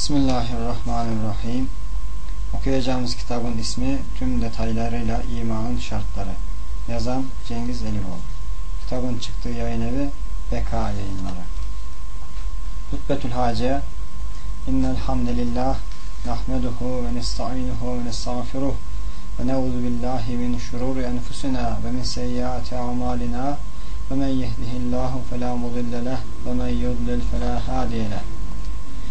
Bismillahirrahmanirrahim. Okuyacağımız kitabın ismi tüm detaylarıyla imanın şartları. Yazan Cengiz Elimoğlu. Kitabın çıktığı yayın evi Beka yayınları. Hutbetül Hace İnnel hamdelillah nahmeduhu ve nesta'inuhu ve nestağfiruh ve ne'udhu billahi min şururi enfusina ve min seyyiati amalina ve men yehdihillahu felâ mudille ve men yudlil felâ hâdiye leh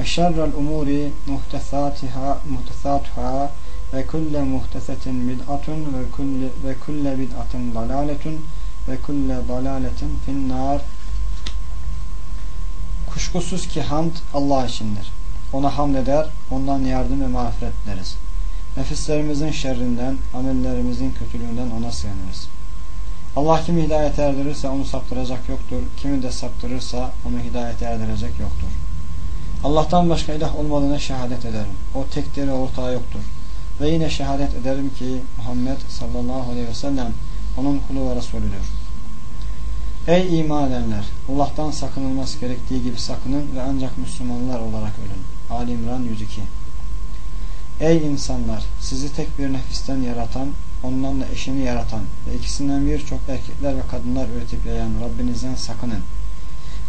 ve şerrel umuri muhtesatuhâ muhtesatuhâ ve kulle muhtesetin bid'atun ve kulle ve kulle bid'atin dalaletun ve kulle dalaletin finnâr Kuşkusuz ki hamd Allah içindir. Ona hamd eder, ondan yardım ve mağfiret dileriz. Nefislerimizin şerrinden, amellerimizin kötülüğünden ona sığınırız. Allah kimi hidayet erdirirse onu saptıracak yoktur. Kimi de saptırırsa onu hidayet erdirecek yoktur. Allah'tan başka ilah olmadığına şehadet ederim. O tekleri ortağı yoktur. Ve yine şehadet ederim ki Muhammed sallallahu aleyhi ve sellem onun kulu ve Resulüdür. Ey iman edenler! Allah'tan sakınılması gerektiği gibi sakının ve ancak Müslümanlar olarak ölün. Ali İmran 102 Ey insanlar! Sizi tek bir nefisten yaratan, ondan da eşini yaratan ve ikisinden birçok erkekler ve kadınlar üretip yayan Rabbinizden sakının.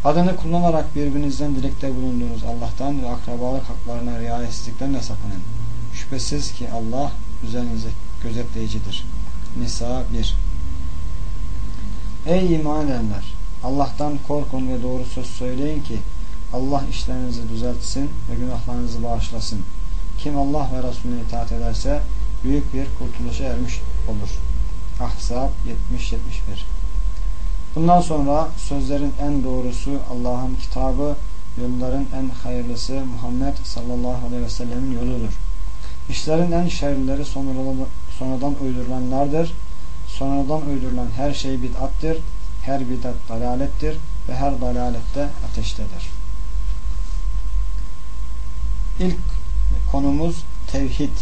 Adını kullanarak birbirinizden dilekte bulunduğunuz Allah'tan ve akrabalık haklarına riayetsizlikten de sakının. Şüphesiz ki Allah üzerinize gözetleyicidir. Nisa 1 Ey iman edenler! Allah'tan korkun ve doğru söz söyleyin ki Allah işlerinizi düzeltsin ve günahlarınızı bağışlasın. Kim Allah ve Resulüne itaat ederse büyük bir kurtuluşa ermiş olur. Ahzab 70-71 Bundan sonra sözlerin en doğrusu Allah'ın kitabı, yolların en hayırlısı Muhammed sallallahu aleyhi ve sellemin yoludur. İşlerin en şerlileri sonradan uydurulanlardır. Sonradan uydurulan her şey bid'attir. Her bid'at dalalettir ve her dalalette ateştedir. İlk konumuz tevhid.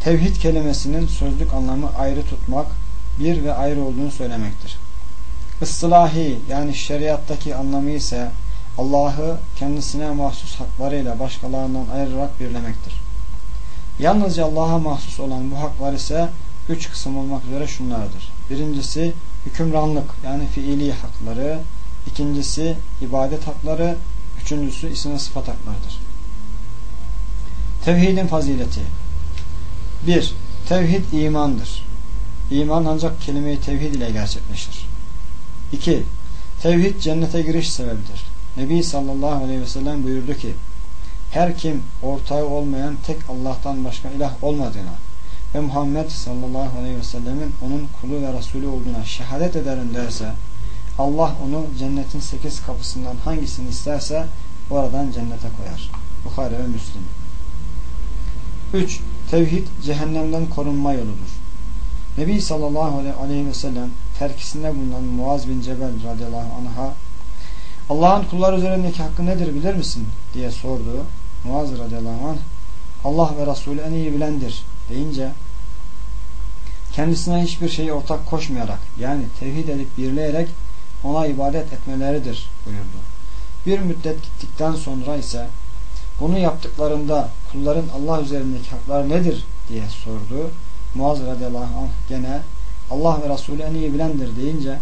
Tevhid kelimesinin sözlük anlamı ayrı tutmak, bir ve ayrı olduğunu söylemektir. Islahi yani şeriattaki anlamı ise Allah'ı kendisine mahsus haklarıyla başkalarından ayırarak birlemektir. Yalnızca Allah'a mahsus olan bu haklar ise üç kısım olmak üzere şunlardır. Birincisi hükümranlık yani fiili hakları, ikincisi ibadet hakları, üçüncüsü isim sıfat haklarıdır. Tevhidin fazileti 1. Tevhid imandır. İman ancak kelime-i tevhid ile gerçekleşir. 2. Tevhid cennete giriş sebebidir. Nebi sallallahu aleyhi ve sellem buyurdu ki her kim ortağı olmayan tek Allah'tan başka ilah olmadığına ve Muhammed sallallahu aleyhi ve sellemin onun kulu ve Resulü olduğuna şehadet ederim derse Allah onu cennetin sekiz kapısından hangisini isterse oradan cennete koyar. Bukhari ve Müslim. 3. Tevhid cehennemden korunma yoludur. Nebi sallallahu aleyhi ve sellem terkisinde bulunan Muaz bin Cebel radıyallahu anh'a Allah'ın kullar üzerindeki hakkı nedir bilir misin? diye sordu. Muaz radıyallahu anh Allah ve Resulü en iyi bilendir deyince kendisine hiçbir şeyi ortak koşmayarak yani tevhid edip birleyerek ona ibadet etmeleridir buyurdu. Bir müddet gittikten sonra ise bunu yaptıklarında kulların Allah üzerindeki haklar nedir diye sordu. Muaz radıyallahu anh gene Allah ve Resulü en iyi bilendir deyince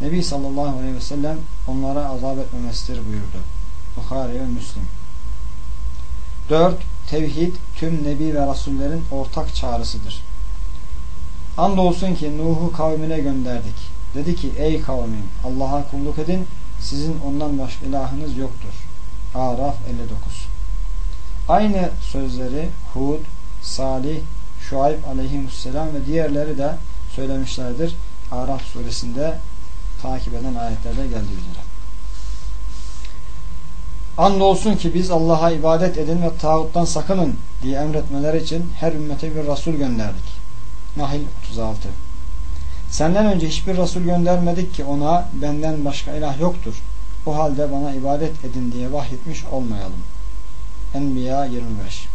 Nebi sallallahu aleyhi ve sellem onlara azap etmemesidir buyurdu. Bukhari ve Müslim. 4. tevhid tüm nebi ve rasullerin ortak çağrısıdır. Andolsun ki Nuh'u kavmine gönderdik. Dedi ki ey kavmim Allah'a kulluk edin sizin ondan başka ilahınız yoktur. Araf 59 Aynı sözleri Hud, Salih, Şuayb aleyhisselam ve diğerleri de söylemişlerdir. Araf suresinde takip eden ayetlerde geldiği üzere. Andolsun ki biz Allah'a ibadet edin ve tağuttan sakının diye emretmeleri için her ümmete bir Resul gönderdik. Nahil 36 Senden önce hiçbir Resul göndermedik ki ona benden başka ilah yoktur. O halde bana ibadet edin diye vahyetmiş olmayalım. Enbiya 25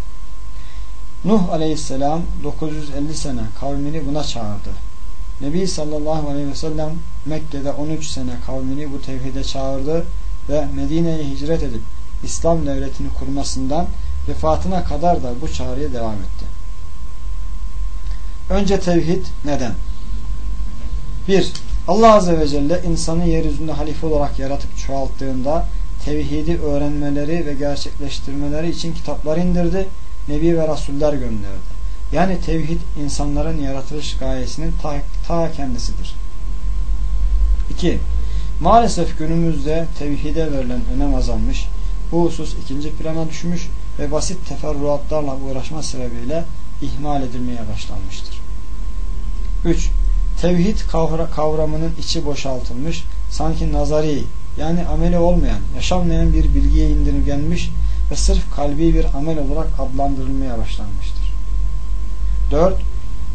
Nuh aleyhisselam 950 sene kavmini buna çağırdı. Nebi sallallahu aleyhi ve sellem Mekke'de 13 sene kavmini bu tevhide çağırdı ve Medine'ye hicret edip İslam devletini kurmasından vefatına kadar da bu çağrıya devam etti. Önce tevhid neden? 1. Allah Azze ve Celle insanı yeryüzünde halife olarak yaratıp çoğalttığında tevhidi öğrenmeleri ve gerçekleştirmeleri için kitaplar indirdi, nebi ve rasuller gönderdi. Yani tevhid insanların yaratılış gayesinin ta, ta kendisidir. 2. Maalesef günümüzde tevhide verilen önem azalmış, bu husus ikinci plana düşmüş ve basit teferruatlarla uğraşma sebebiyle ihmal edilmeye başlanmıştır. 3. Tevhid kavramının içi boşaltılmış, sanki nazari yani ameli olmayan, yaşanmayan bir bilgiye indirgenmiş ve sırf kalbi bir amel olarak adlandırılmaya başlanmıştır. 4.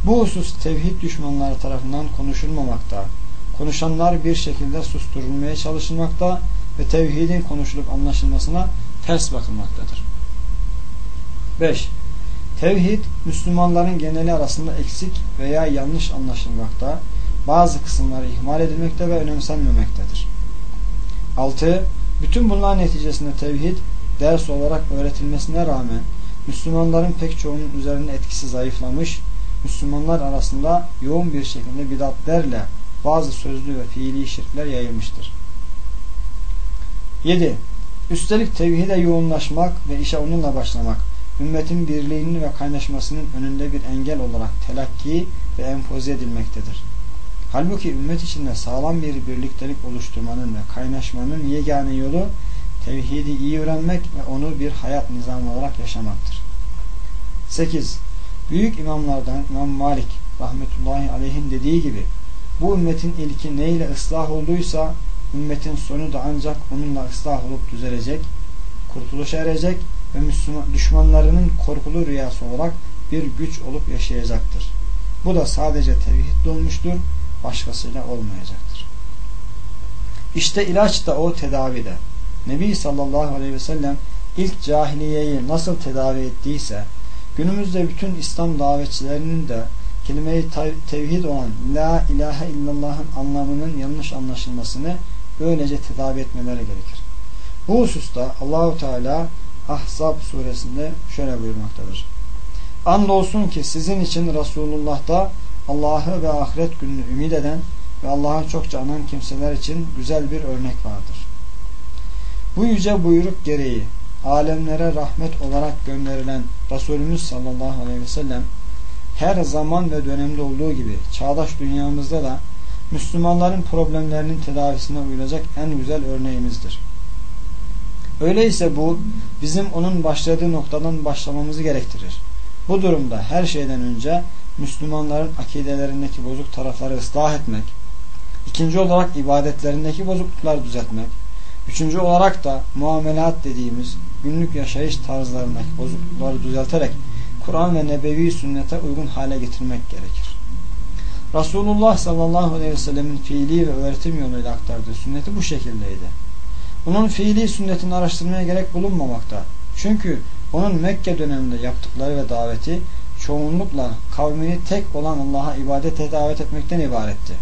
Bu husus tevhid düşmanları tarafından konuşulmamakta, konuşanlar bir şekilde susturulmaya çalışılmakta ve tevhidin konuşulup anlaşılmasına ters bakılmaktadır. 5. Tevhid, Müslümanların geneli arasında eksik veya yanlış anlaşılmakta, bazı kısımları ihmal edilmekte ve önemsenmemektedir. 6. Bütün bunlar neticesinde tevhid, ders olarak öğretilmesine rağmen Müslümanların pek çoğunun üzerinde etkisi zayıflamış, Müslümanlar arasında yoğun bir şekilde bidatlerle bazı sözlü ve fiili şirkler yayılmıştır. 7. Üstelik tevhide yoğunlaşmak ve işe onunla başlamak, ümmetin birliğinin ve kaynaşmasının önünde bir engel olarak telakki ve empoze edilmektedir. Halbuki ümmet içinde sağlam bir birliktelik oluşturmanın ve kaynaşmanın yegane yolu tevhidi iyi öğrenmek ve onu bir hayat nizamı olarak yaşamaktır. 8. Büyük imamlardan İmam Malik rahmetullahi aleyhin dediği gibi bu ümmetin ilki neyle ıslah olduysa ümmetin sonu da ancak onunla ıslah olup düzelecek, kurtuluşa erecek ve Müslüman düşmanlarının korkulu rüyası olarak bir güç olup yaşayacaktır. Bu da sadece tevhid olmuştur, başkasıyla olmayacaktır. İşte ilaç da o tedavide. Nebi sallallahu aleyhi ve sellem ilk cahiliyeyi nasıl tedavi ettiyse, günümüzde bütün İslam davetçilerinin de kelime-i tevhid olan La ilahe illallah'ın anlamının yanlış anlaşılmasını böylece tedavi etmeleri gerekir. Bu hususta Allahu Teala Ahzab suresinde şöyle buyurmaktadır. Andolsun ki sizin için Resulullah'ta Allah'ı ve ahiret gününü ümit eden ve Allah'a çokça anan kimseler için güzel bir örnek vardır. Bu yüce buyruk gereği alemlere rahmet olarak gönderilen Resulümüz sallallahu aleyhi ve sellem her zaman ve dönemde olduğu gibi çağdaş dünyamızda da Müslümanların problemlerinin tedavisine uyulacak en güzel örneğimizdir. Öyleyse bu bizim onun başladığı noktadan başlamamızı gerektirir. Bu durumda her şeyden önce Müslümanların akidelerindeki bozuk tarafları ıslah etmek, ikinci olarak ibadetlerindeki bozuklukları düzeltmek, üçüncü olarak da muamelat dediğimiz günlük yaşayış tarzlarındaki bozuklukları düzelterek Kur'an ve nebevi sünnete uygun hale getirmek gerekir. Resulullah sallallahu aleyhi ve sellemin fiili ve öğretim yoluyla aktardığı sünneti bu şekildeydi. Bunun fiili sünnetini araştırmaya gerek bulunmamakta. Çünkü onun Mekke döneminde yaptıkları ve daveti çoğunlukla kavmini tek olan Allah'a ibadete davet etmekten ibaretti.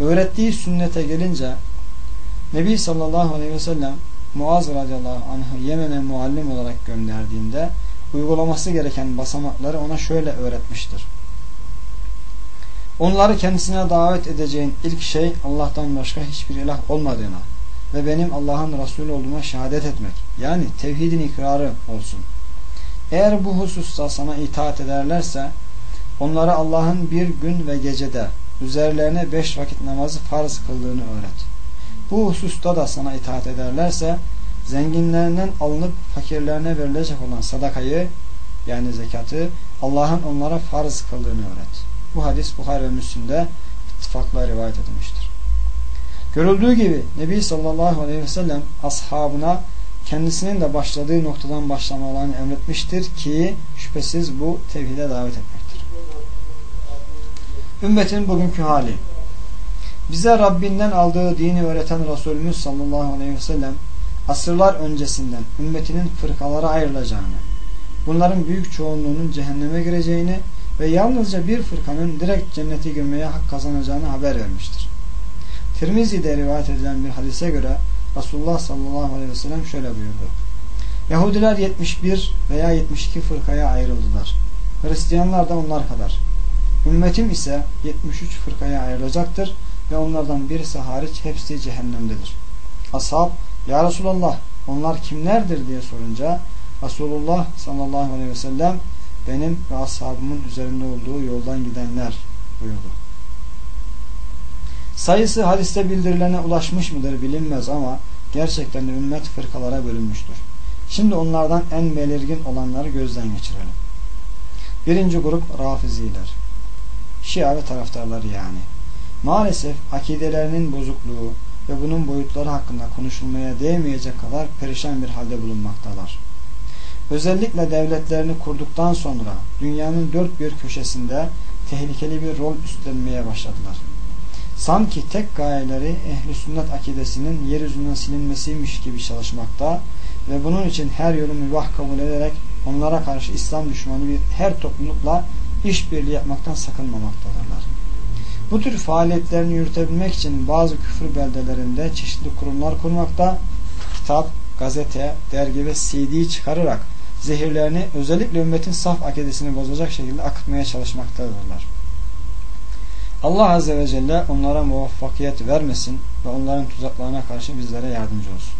Öğrettiği sünnete gelince Nebi sallallahu aleyhi ve sellem Muaz radıyallahu anh'ı Yemen'e muallim olarak gönderdiğinde uygulaması gereken basamakları ona şöyle öğretmiştir. Onları kendisine davet edeceğin ilk şey Allah'tan başka hiçbir ilah olmadığına ve benim Allah'ın Resulü olduğuma şehadet etmek. Yani tevhidin ikrarı olsun. Eğer bu hususta sana itaat ederlerse onlara Allah'ın bir gün ve gecede üzerlerine beş vakit namazı farz kıldığını öğret. Bu hususta da sana itaat ederlerse zenginlerinden alınıp fakirlerine verilecek olan sadakayı yani zekatı Allah'ın onlara farz kıldığını öğret. Bu hadis Bukhari ve Müslim'de ittifakla rivayet edilmiştir. Görüldüğü gibi Nebi sallallahu aleyhi ve sellem ashabına kendisinin de başladığı noktadan başlamalarını emretmiştir ki şüphesiz bu tevhide davet etmektir. Ümmetin bugünkü hali Bize Rabbinden aldığı dini öğreten Resulümüz sallallahu aleyhi ve sellem asırlar öncesinden ümmetinin fırkalara ayrılacağını, bunların büyük çoğunluğunun cehenneme gireceğini ve yalnızca bir fırkanın direkt cennete girmeye hak kazanacağını haber vermiştir. Tirmizi'de rivayet edilen bir hadise göre Resulullah sallallahu aleyhi ve sellem şöyle buyurdu. Yahudiler 71 veya 72 fırkaya ayrıldılar. Hristiyanlar da onlar kadar. Ümmetim ise 73 fırkaya ayrılacaktır ve onlardan birisi hariç hepsi cehennemdedir. Ashab, Ya Resulallah onlar kimlerdir diye sorunca Resulullah sallallahu aleyhi ve sellem benim ve ashabımın üzerinde olduğu yoldan gidenler buyurdu. Sayısı hadiste bildirilene ulaşmış mıdır bilinmez ama gerçekten de ümmet fırkalara bölünmüştür. Şimdi onlardan en belirgin olanları gözden geçirelim. Birinci grup Rafiziler. Şia ve taraftarları yani. Maalesef akidelerinin bozukluğu ve bunun boyutları hakkında konuşulmaya değmeyecek kadar perişan bir halde bulunmaktalar. Özellikle devletlerini kurduktan sonra dünyanın dört bir köşesinde tehlikeli bir rol üstlenmeye başladılar. Sanki tek gayeleri ehli sünnet akidesinin yeryüzünden silinmesiymiş gibi çalışmakta ve bunun için her yolu mübah kabul ederek onlara karşı İslam düşmanı bir her toplulukla işbirliği yapmaktan sakınmamaktadırlar. Bu tür faaliyetlerini yürütebilmek için bazı küfür beldelerinde çeşitli kurumlar kurmakta, kitap, gazete, dergi ve CD çıkararak zehirlerini özellikle ümmetin saf akidesini bozacak şekilde akıtmaya çalışmaktadırlar. Allah Azze ve Celle onlara muvaffakiyet vermesin ve onların tuzaklarına karşı bizlere yardımcı olsun.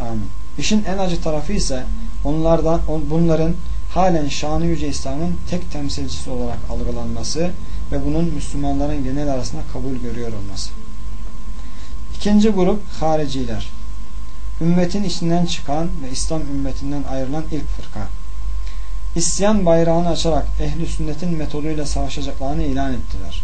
Amin. İşin en acı tarafı ise onlardan, bunların halen şanı yüce İslam'ın tek temsilcisi olarak algılanması ve bunun Müslümanların genel arasında kabul görüyor olması. İkinci grup hariciler. Ümmetin içinden çıkan ve İslam ümmetinden ayrılan ilk fırka. İsyan bayrağını açarak ehli sünnetin metoduyla savaşacaklarını ilan ettiler.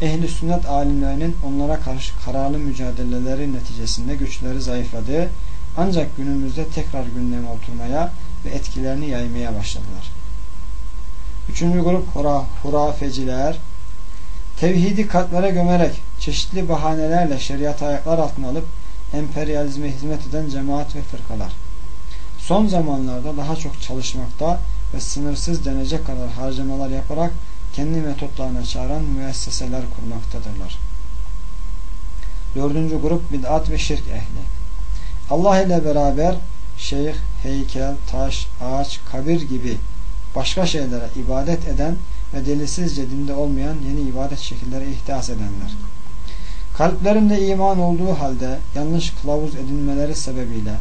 Ehli sünnet alimlerinin onlara karşı kararlı mücadeleleri neticesinde güçleri zayıfladı ancak günümüzde tekrar gündeme oturmaya ve etkilerini yaymaya başladılar. Üçüncü grup hura, hurafeciler tevhidi kalplere gömerek çeşitli bahanelerle şeriat ayaklar altına alıp emperyalizme hizmet eden cemaat ve fırkalar. Son zamanlarda daha çok çalışmakta ve sınırsız denecek kadar harcamalar yaparak kendi metotlarına çağıran müesseseler kurmaktadırlar. Dördüncü grup bid'at ve şirk ehli. Allah ile beraber şeyh, heykel, taş, ağaç, kabir gibi başka şeylere ibadet eden ve delisizce dinde olmayan yeni ibadet şekilleri ihdas edenler. Kalplerinde iman olduğu halde yanlış kılavuz edinmeleri sebebiyle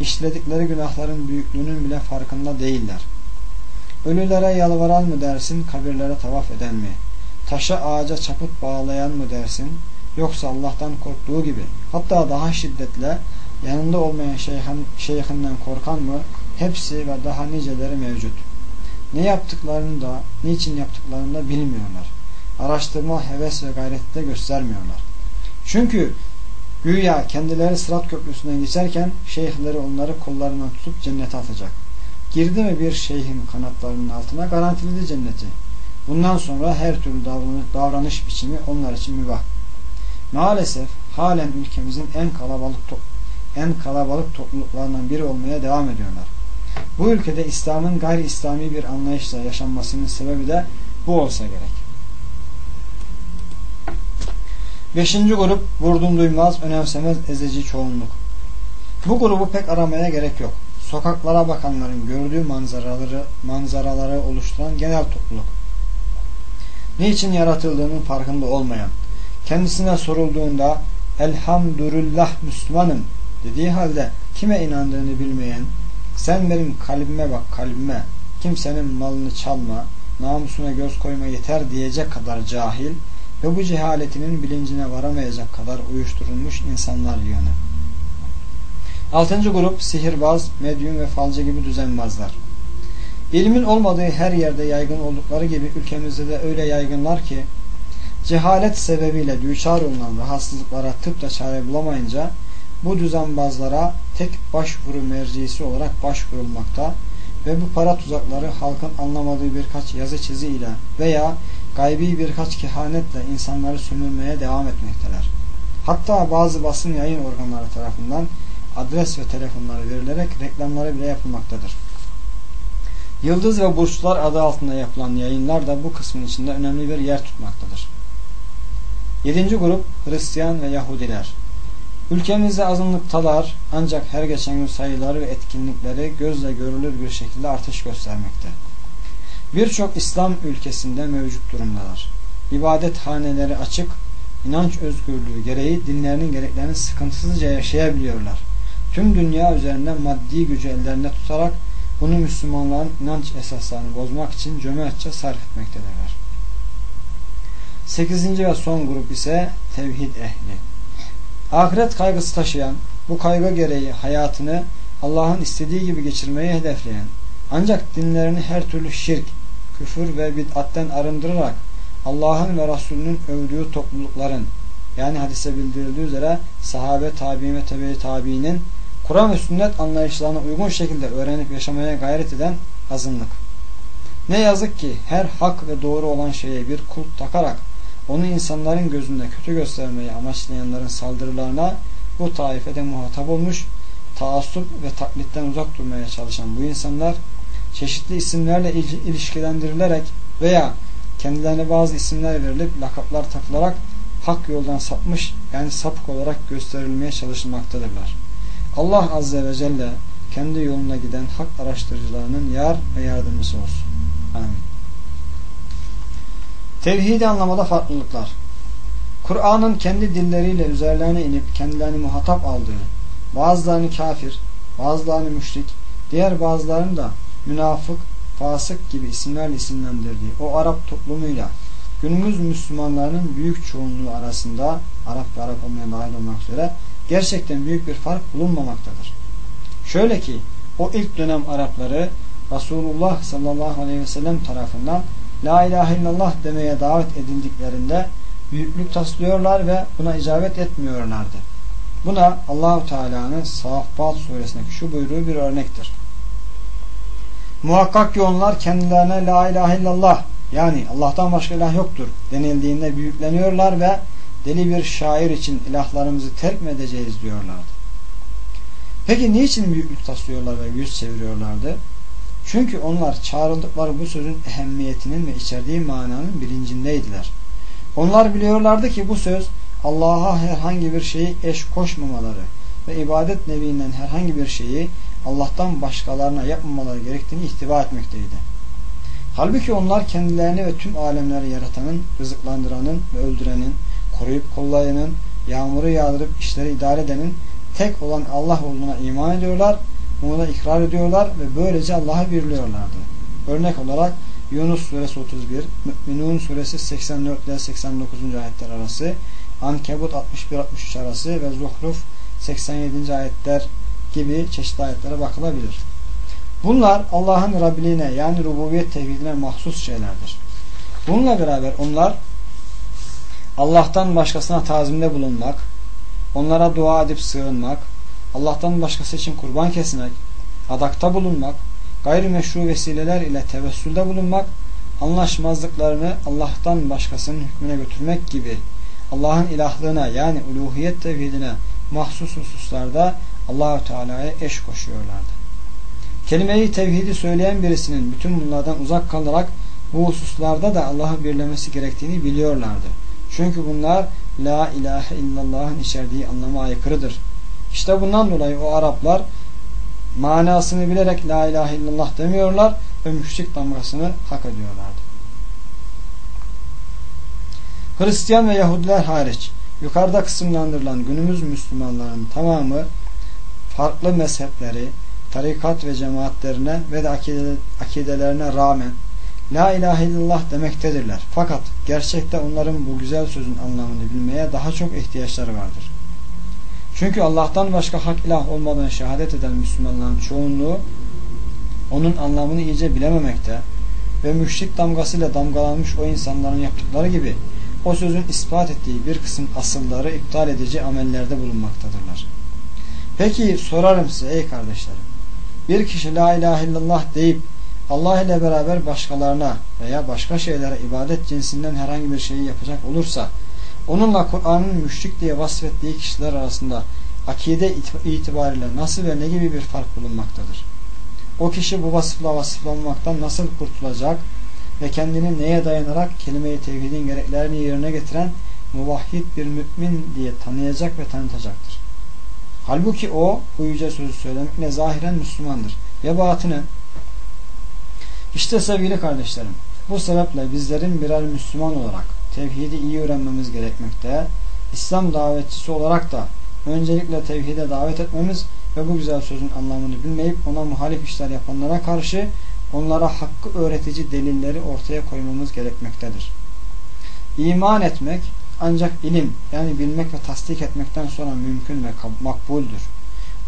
işledikleri günahların büyüklüğünün bile farkında değiller. Ölülere yalvaran mı dersin, kabirlere tavaf eden mi? Taşa ağaca çaput bağlayan mı dersin? Yoksa Allah'tan korktuğu gibi, hatta daha şiddetle yanında olmayan şeyhinden korkan mı? Hepsi ve daha niceleri mevcut. Ne yaptıklarını da, niçin yaptıklarını da bilmiyorlar. Araştırma, heves ve gayrette göstermiyorlar. Çünkü güya kendileri sırat köprüsünden geçerken şeyhleri onları kollarından tutup cennete atacak. Girdi mi bir şeyhin kanatlarının altına garantiledi cenneti. Bundan sonra her türlü davranış biçimi onlar için mübah. Maalesef halen ülkemizin en kalabalık en kalabalık topluluklarından biri olmaya devam ediyorlar. Bu ülkede İslam'ın gayri İslami bir anlayışla yaşanmasının sebebi de bu olsa gerek. Beşinci grup vurdum duymaz, önemsemez, ezici çoğunluk. Bu grubu pek aramaya gerek yok. Sokaklara bakanların gördüğü manzaraları, manzaraları oluşturan genel topluluk. Niçin yaratıldığının farkında olmayan, kendisine sorulduğunda elhamdülillah Müslümanım dediği halde kime inandığını bilmeyen, sen benim kalbime bak kalbime, kimsenin malını çalma, namusuna göz koyma yeter diyecek kadar cahil ve bu cehaletinin bilincine varamayacak kadar uyuşturulmuş insanlar yığını. Altıncı grup sihirbaz, medyum ve falcı gibi düzenbazlar. İlmin olmadığı her yerde yaygın oldukları gibi ülkemizde de öyle yaygınlar ki cehalet sebebiyle düçar olunan rahatsızlıklara tıpta çare bulamayınca bu düzenbazlara tek başvuru mercisi olarak başvurulmakta ve bu para tuzakları halkın anlamadığı birkaç yazı çizi ile veya gaybi birkaç kehanetle insanları sömürmeye devam etmekteler. Hatta bazı basın yayın organları tarafından adres ve telefonları verilerek reklamları bile yapılmaktadır. Yıldız ve Burçlar adı altında yapılan yayınlar da bu kısmın içinde önemli bir yer tutmaktadır. Yedinci grup Hristiyan ve Yahudiler. Ülkemizde azınlıktalar ancak her geçen gün sayıları ve etkinlikleri gözle görülür bir şekilde artış göstermekte. Birçok İslam ülkesinde mevcut durumdalar. İbadet haneleri açık, inanç özgürlüğü gereği dinlerinin gereklerini sıkıntısızca yaşayabiliyorlar. Tüm dünya üzerinde maddi gücü ellerinde tutarak bunu Müslümanların inanç esaslarını bozmak için cömertçe sarf etmektedirler. Sekizinci ve son grup ise tevhid ehli. Ahiret kaygısı taşıyan, bu kaygı gereği hayatını Allah'ın istediği gibi geçirmeyi hedefleyen, ancak dinlerini her türlü şirk, küfür ve bid'atten arındırarak Allah'ın ve Resulünün övdüğü toplulukların yani hadise bildirildiği üzere sahabe, tabi'in ve tebe tabi'inin Kur'an ve sünnet anlayışlarına uygun şekilde öğrenip yaşamaya gayret eden azınlık. Ne yazık ki her hak ve doğru olan şeye bir kulp takarak onu insanların gözünde kötü göstermeyi amaçlayanların saldırılarına bu taifede muhatap olmuş, taassup ve taklitten uzak durmaya çalışan bu insanlar çeşitli isimlerle ilişkilendirilerek veya kendilerine bazı isimler verilip lakaplar takılarak hak yoldan sapmış yani sapık olarak gösterilmeye çalışılmaktadırlar. Allah Azze ve Celle kendi yoluna giden hak araştırıcılarının yar ve yardımcısı olsun. Amin. Tevhidi anlamada farklılıklar. Kur'an'ın kendi dilleriyle üzerlerine inip kendilerini muhatap aldığı, bazılarını kafir, bazılarını müşrik, diğer bazılarını da münafık, fasık gibi isimlerle isimlendirdiği o Arap toplumuyla günümüz Müslümanlarının büyük çoğunluğu arasında Arap ve Arap olmayan dahil olmak üzere gerçekten büyük bir fark bulunmamaktadır. Şöyle ki o ilk dönem Arapları Resulullah sallallahu aleyhi ve sellem tarafından La ilahe illallah demeye davet edildiklerinde büyüklük taslıyorlar ve buna icabet etmiyorlardı. Buna Allahu Teala'nın Saffat suresindeki şu buyruğu bir örnektir. Muhakkak ki onlar kendilerine la ilahe illallah yani Allah'tan başka ilah yoktur denildiğinde büyükleniyorlar ve deli bir şair için ilahlarımızı terk edeceğiz diyorlardı. Peki niçin büyüklük taslıyorlar ve yüz çeviriyorlardı? Çünkü onlar çağrıldıkları bu sözün ehemmiyetinin ve içerdiği mananın bilincindeydiler. Onlar biliyorlardı ki bu söz Allah'a herhangi bir şeyi eş koşmamaları ve ibadet neviinden herhangi bir şeyi Allah'tan başkalarına yapmamaları gerektiğini ihtiva etmekteydi. Halbuki onlar kendilerini ve tüm alemleri yaratanın, rızıklandıranın ve öldürenin, koruyup kollayanın, yağmuru yağdırıp işleri idare edenin tek olan Allah olduğuna iman ediyorlar, bunu da ikrar ediyorlar ve böylece Allah'a birliyorlardı. Örnek olarak Yunus suresi 31, Mü'minun suresi 84 ile 89. ayetler arası, Ankebut 61-63 arası ve Zuhruf 87. ayetler gibi çeşitli ayetlere bakılabilir. Bunlar Allah'ın Rabliğine yani rububiyet tevhidine mahsus şeylerdir. Bununla beraber onlar Allah'tan başkasına tazimde bulunmak, onlara dua edip sığınmak, Allah'tan başkası için kurban kesmek, adakta bulunmak, gayrimeşru vesileler ile tevessülde bulunmak, anlaşmazlıklarını Allah'tan başkasının hükmüne götürmek gibi Allah'ın ilahlığına yani uluhiyet tevhidine mahsus hususlarda Allahü Teala'ya eş koşuyorlardı. Kelime-i tevhidi söyleyen birisinin bütün bunlardan uzak kalarak bu hususlarda da Allah'ı birlemesi gerektiğini biliyorlardı. Çünkü bunlar La ilahe illallah'ın içerdiği anlama aykırıdır. İşte bundan dolayı o Araplar manasını bilerek La ilahe illallah demiyorlar ve müşrik damgasını hak ediyorlardı. Hristiyan ve Yahudiler hariç yukarıda kısımlandırılan günümüz Müslümanların tamamı farklı mezhepleri, tarikat ve cemaatlerine ve de akidelerine rağmen La ilahe illallah demektedirler. Fakat gerçekte onların bu güzel sözün anlamını bilmeye daha çok ihtiyaçları vardır. Çünkü Allah'tan başka hak ilah olmadan şehadet eden Müslümanların çoğunluğu onun anlamını iyice bilememekte ve müşrik damgasıyla damgalanmış o insanların yaptıkları gibi o sözün ispat ettiği bir kısım asılları iptal edici amellerde bulunmaktadırlar. Peki sorarım size ey kardeşlerim. Bir kişi la ilahe illallah deyip Allah ile beraber başkalarına veya başka şeylere ibadet cinsinden herhangi bir şeyi yapacak olursa onunla Kur'an'ın müşrik diye vasfettiği kişiler arasında akide itibariyle nasıl ve ne gibi bir fark bulunmaktadır? O kişi bu vasıfla vasıflanmaktan nasıl kurtulacak ve kendini neye dayanarak kelime-i tevhidin gereklerini yerine getiren muvahhid bir mümin diye tanıyacak ve tanıtacaktır. Halbuki o bu yüce sözü söylemekle zahiren Müslümandır. Ya batınen işte sevgili kardeşlerim, bu sebeple bizlerin birer Müslüman olarak tevhidi iyi öğrenmemiz gerekmekte. İslam davetçisi olarak da öncelikle tevhide davet etmemiz ve bu güzel sözün anlamını bilmeyip ona muhalif işler yapanlara karşı onlara hakkı öğretici delilleri ortaya koymamız gerekmektedir. İman etmek ancak ilim yani bilmek ve tasdik etmekten sonra mümkün ve makbuldür.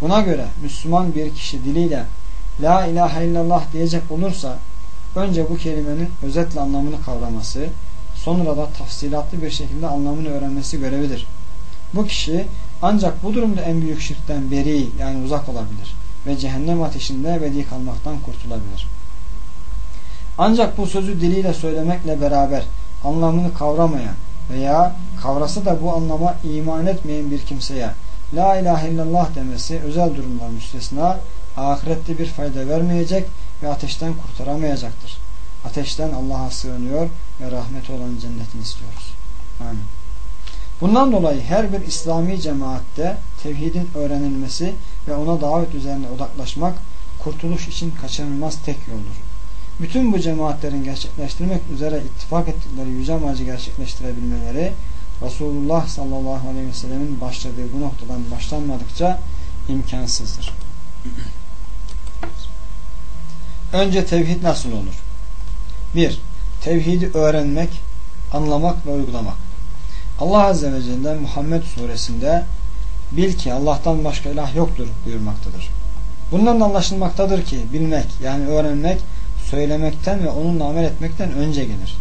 Buna göre Müslüman bir kişi diliyle La ilahe illallah diyecek olursa önce bu kelimenin özetle anlamını kavraması, sonra da tafsilatlı bir şekilde anlamını öğrenmesi görevidir. Bu kişi ancak bu durumda en büyük şirkten beri yani uzak olabilir ve cehennem ateşinde ebedi kalmaktan kurtulabilir. Ancak bu sözü diliyle söylemekle beraber anlamını kavramayan veya kavrası da bu anlama iman etmeyen bir kimseye La ilahe illallah demesi özel durumlar müstesna ahirette bir fayda vermeyecek ve ateşten kurtaramayacaktır. Ateşten Allah'a sığınıyor ve rahmet olan cennetini istiyoruz. Amin. Bundan dolayı her bir İslami cemaatte tevhidin öğrenilmesi ve ona davet üzerine odaklaşmak kurtuluş için kaçınılmaz tek yoldur. Bütün bu cemaatlerin gerçekleştirmek üzere ittifak ettikleri yüce amacı gerçekleştirebilmeleri Resulullah sallallahu aleyhi ve sellemin başladığı bu noktadan başlanmadıkça imkansızdır. Önce tevhid nasıl olur? 1. Tevhidi öğrenmek, anlamak ve uygulamak. Allah Azze ve Celle Muhammed suresinde bil ki Allah'tan başka ilah yoktur buyurmaktadır. Bundan anlaşılmaktadır ki bilmek yani öğrenmek söylemekten ve onunla amel etmekten önce gelir.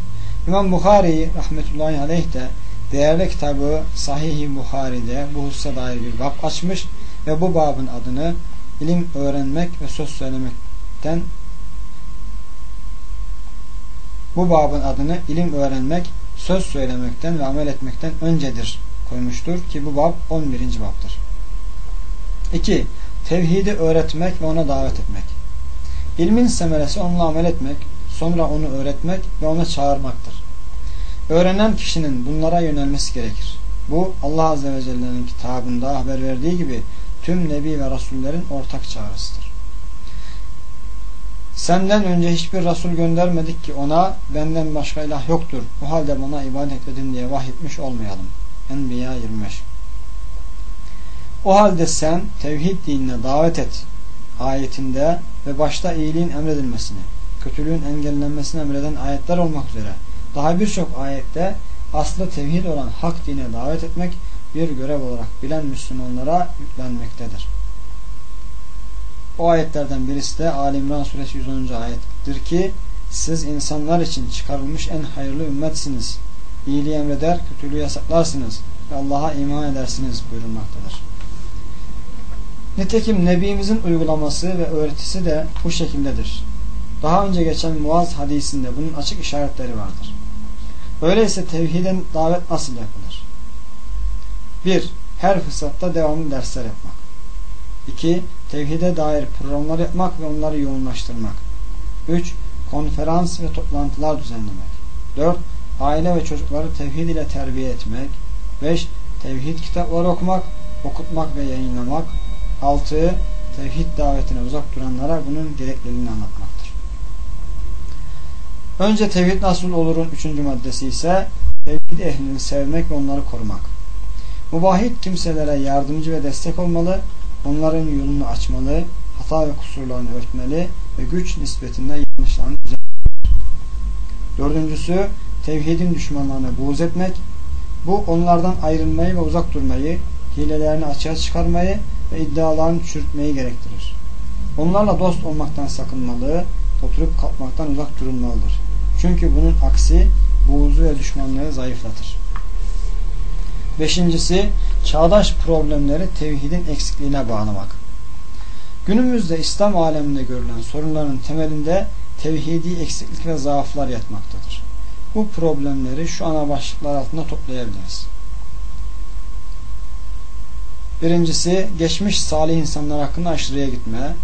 İmam Bukhari rahmetullahi aleyh de değerli kitabı Sahih-i Buhari'de bu hususa dair bir bab açmış ve bu babın adını ilim öğrenmek ve söz söylemekten bu babın adını ilim öğrenmek, söz söylemekten ve amel etmekten öncedir koymuştur ki bu bab 11. babdır. 2. Tevhidi öğretmek ve ona davet etmek. İlmin semeresi onunla amel etmek, sonra onu öğretmek ve ona çağırmaktır. Öğrenen kişinin bunlara yönelmesi gerekir. Bu Allah Azze ve Celle'nin kitabında haber verdiği gibi tüm Nebi ve Rasullerin ortak çağrısıdır. Senden önce hiçbir Resul göndermedik ki ona benden başka ilah yoktur. O halde bana ibadet edin diye vahyetmiş olmayalım. Enbiya 25 O halde sen tevhid dinine davet et. Ayetinde ve başta iyiliğin emredilmesini, kötülüğün engellenmesini emreden ayetler olmak üzere daha birçok ayette aslı tevhid olan hak dine davet etmek bir görev olarak bilen Müslümanlara yüklenmektedir. O ayetlerden birisi de Ali İmran suresi 110. ayettir ki siz insanlar için çıkarılmış en hayırlı ümmetsiniz. İyiliği emreder, kötülüğü yasaklarsınız ve Allah'a iman edersiniz buyurulmaktadır. Nitekim Nebimizin uygulaması ve öğretisi de bu şekildedir. Daha önce geçen Muaz hadisinde bunun açık işaretleri vardır. Öyleyse tevhiden davet nasıl yapılır? 1. Her fırsatta devamlı dersler yapmak. 2. Tevhide dair programlar yapmak ve onları yoğunlaştırmak. 3. Konferans ve toplantılar düzenlemek. 4. Aile ve çocukları tevhid ile terbiye etmek. 5. Tevhid kitapları okumak, okutmak ve yayınlamak. 6. Tevhid davetine uzak duranlara bunun gerekliliğini anlatmaktır. Önce tevhid nasıl olurun üçüncü maddesi ise tevhid ehlini sevmek ve onları korumak. Mubahit kimselere yardımcı ve destek olmalı onların yolunu açmalı, hata ve kusurlarını örtmeli ve güç nispetinde yanlışlarını düzeltmeli. Dördüncüsü, tevhidin düşmanlarına buğz etmek. Bu onlardan ayrılmayı ve uzak durmayı, hilelerini açığa çıkarmayı ve iddialarını çürütmeyi gerektirir. Onlarla dost olmaktan sakınmalı, oturup kalkmaktan uzak durulmalıdır. Çünkü bunun aksi buğzu ve düşmanlığı zayıflatır. Beşincisi, çağdaş problemleri tevhidin eksikliğine bağlamak. Günümüzde İslam aleminde görülen sorunların temelinde tevhidi eksiklik ve zaaflar yatmaktadır. Bu problemleri şu ana başlıklar altında toplayabiliriz. Birincisi, geçmiş salih insanlar hakkında aşırıya gitme.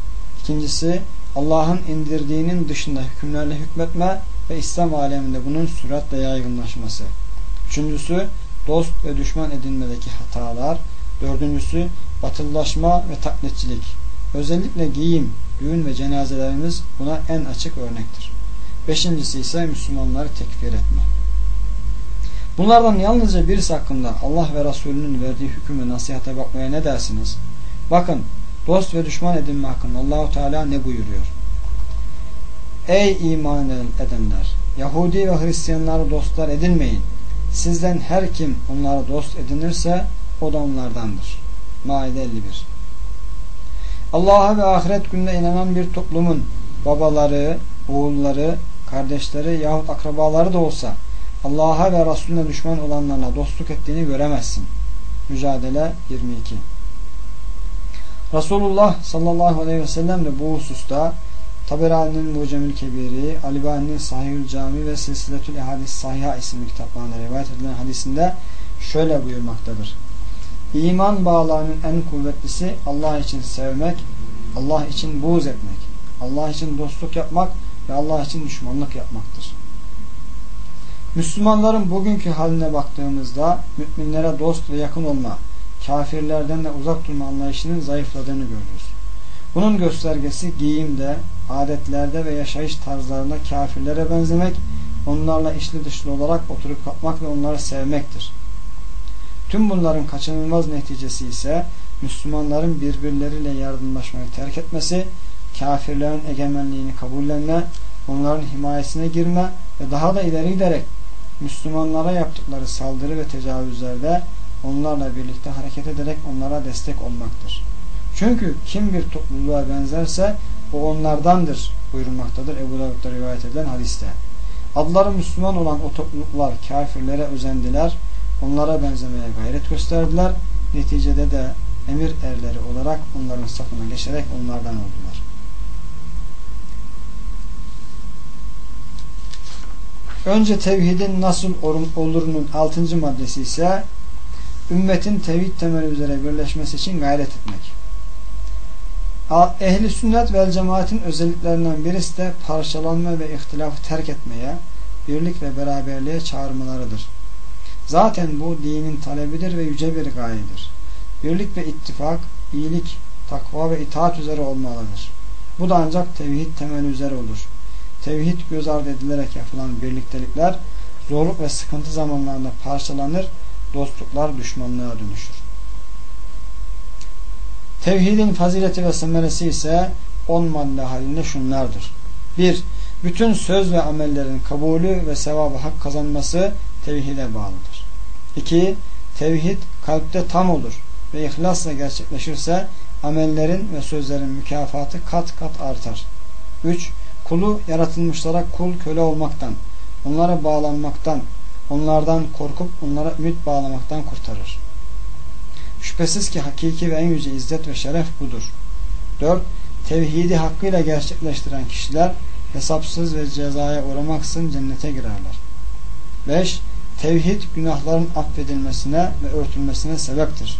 İkincisi, Allah'ın indirdiğinin dışında hükümlerle hükmetme ve İslam aleminde bunun süratle yaygınlaşması. Üçüncüsü, dost ve düşman edinmedeki hatalar. Dördüncüsü, batıllaşma ve taklitçilik. Özellikle giyim, düğün ve cenazelerimiz buna en açık örnektir. Beşincisi ise Müslümanları tekfir etme. Bunlardan yalnızca birisi hakkında Allah ve Resulünün verdiği hüküm ve nasihate bakmaya ne dersiniz? Bakın dost ve düşman edinme hakkında Allahu Teala ne buyuruyor? Ey iman edenler! Yahudi ve Hristiyanları dostlar edinmeyin. Sizden her kim onları dost edinirse o da onlardandır. Maide 51 Allah'a ve ahiret gününe inanan bir toplumun babaları, oğulları, kardeşleri yahut akrabaları da olsa Allah'a ve Resulüne düşman olanlarla dostluk ettiğini göremezsin. Mücadele 22 Resulullah sallallahu aleyhi ve sellem de bu hususta Taberani'nin Mucemül Kebiri, Alibani'nin Sahihül Cami ve Silsiletül Ehadis Sahiha isimli kitaplarında rivayet edilen hadisinde şöyle buyurmaktadır. İman bağlarının en kuvvetlisi Allah için sevmek, Allah için buğz etmek, Allah için dostluk yapmak ve Allah için düşmanlık yapmaktır. Müslümanların bugünkü haline baktığımızda müminlere dost ve yakın olma, kafirlerden de uzak durma anlayışının zayıfladığını görürüz. Bunun göstergesi giyimde, adetlerde ve yaşayış tarzlarında kafirlere benzemek, onlarla içli dışlı olarak oturup kalkmak ve onları sevmektir. Tüm bunların kaçınılmaz neticesi ise Müslümanların birbirleriyle yardımlaşmayı terk etmesi, kafirlerin egemenliğini kabullenme, onların himayesine girme ve daha da ileri giderek Müslümanlara yaptıkları saldırı ve tecavüzlerde onlarla birlikte hareket ederek onlara destek olmaktır. Çünkü kim bir topluluğa benzerse o onlardandır buyurulmaktadır Ebu Davud'da rivayet edilen hadiste. Adları Müslüman olan o topluluklar kafirlere özendiler, onlara benzemeye gayret gösterdiler. Neticede de emir erleri olarak onların safına geçerek onlardan oldular. Önce tevhidin nasıl olurunun altıncı maddesi ise ümmetin tevhid temeli üzere birleşmesi için gayret etmek. Ehli sünnet vel cemaatin özelliklerinden birisi de parçalanma ve ihtilafı terk etmeye, birlik ve beraberliğe çağırmalarıdır. Zaten bu dinin talebidir ve yüce bir gayedir. Birlik ve ittifak, iyilik, takva ve itaat üzere olmalıdır. Bu da ancak tevhid temeli üzere olur. Tevhid göz ardı edilerek yapılan birliktelikler zorluk ve sıkıntı zamanlarında parçalanır, dostluklar düşmanlığa dönüşür. Tevhidin fazileti ve semeresi ise on madde halinde şunlardır. 1. Bütün söz ve amellerin kabulü ve sevabı hak kazanması tevhide bağlıdır. 2. Tevhid kalpte tam olur ve ihlasla gerçekleşirse amellerin ve sözlerin mükafatı kat kat artar. 3. Kulu yaratılmışlara kul köle olmaktan, onlara bağlanmaktan, onlardan korkup onlara ümit bağlamaktan kurtarır. Şüphesiz ki hakiki ve en yüce izzet ve şeref budur. 4. Tevhidi hakkıyla gerçekleştiren kişiler hesapsız ve cezaya uğramaksın cennete girerler. 5. Tevhid günahların affedilmesine ve örtülmesine sebeptir.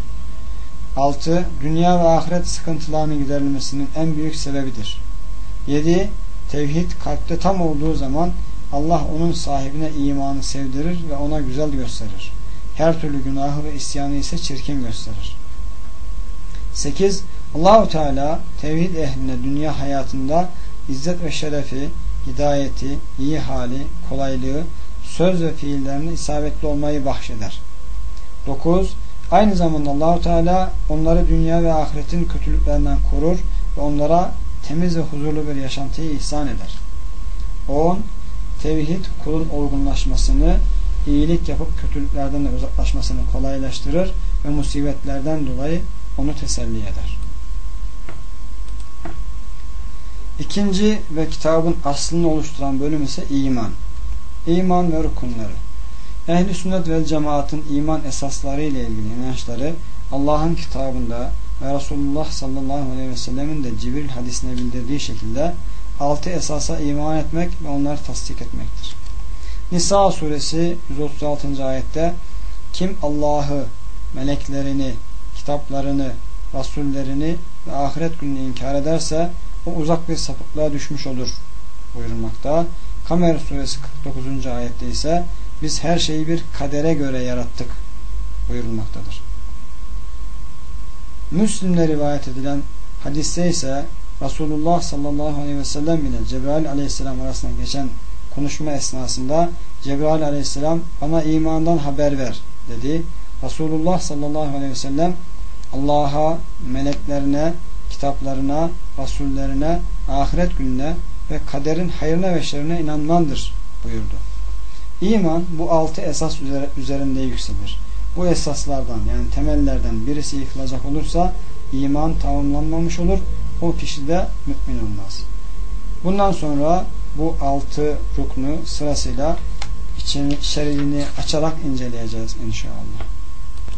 6. Dünya ve ahiret sıkıntılarının giderilmesinin en büyük sebebidir. 7. Tevhid kalpte tam olduğu zaman Allah onun sahibine imanı sevdirir ve ona güzel gösterir her türlü günahı ve isyanı ise çirkin gösterir. 8. Allahu Teala tevhid ehline dünya hayatında izzet ve şerefi, hidayeti, iyi hali, kolaylığı, söz ve fiillerini isabetli olmayı bahşeder. 9. Aynı zamanda Allahu Teala onları dünya ve ahiretin kötülüklerinden korur ve onlara temiz ve huzurlu bir yaşantıyı ihsan eder. 10. Tevhid kulun olgunlaşmasını, iyilik yapıp kötülüklerden de uzaklaşmasını kolaylaştırır ve musibetlerden dolayı onu teselli eder. İkinci ve kitabın aslını oluşturan bölüm ise iman. İman ve rukunları. Ehli sünnet ve cemaatın iman esasları ile ilgili inançları Allah'ın kitabında ve Resulullah sallallahu aleyhi ve sellemin de Cibril hadisine bildirdiği şekilde altı esasa iman etmek ve onları tasdik etmektir. Nisa suresi 136. ayette kim Allah'ı, meleklerini, kitaplarını, rasullerini ve ahiret gününü inkar ederse o uzak bir sapıklığa düşmüş olur buyurulmakta. Kamer suresi 49. ayette ise biz her şeyi bir kadere göre yarattık buyurulmaktadır. Müslim'de rivayet edilen hadiste ise Resulullah sallallahu aleyhi ve sellem ile Cebrail aleyhisselam arasında geçen konuşma esnasında Cebrail aleyhisselam bana imandan haber ver dedi. Resulullah sallallahu aleyhi ve sellem Allah'a, meleklerine, kitaplarına, rasullerine, ahiret gününe ve kaderin hayrına ve şerine inanmandır buyurdu. İman bu altı esas üzerinde yükselir. Bu esaslardan yani temellerden birisi yıkılacak olursa iman tamamlanmamış olur. O kişi de mümin olmaz. Bundan sonra bu altı ruknu sırasıyla içini, içeriğini açarak inceleyeceğiz inşallah.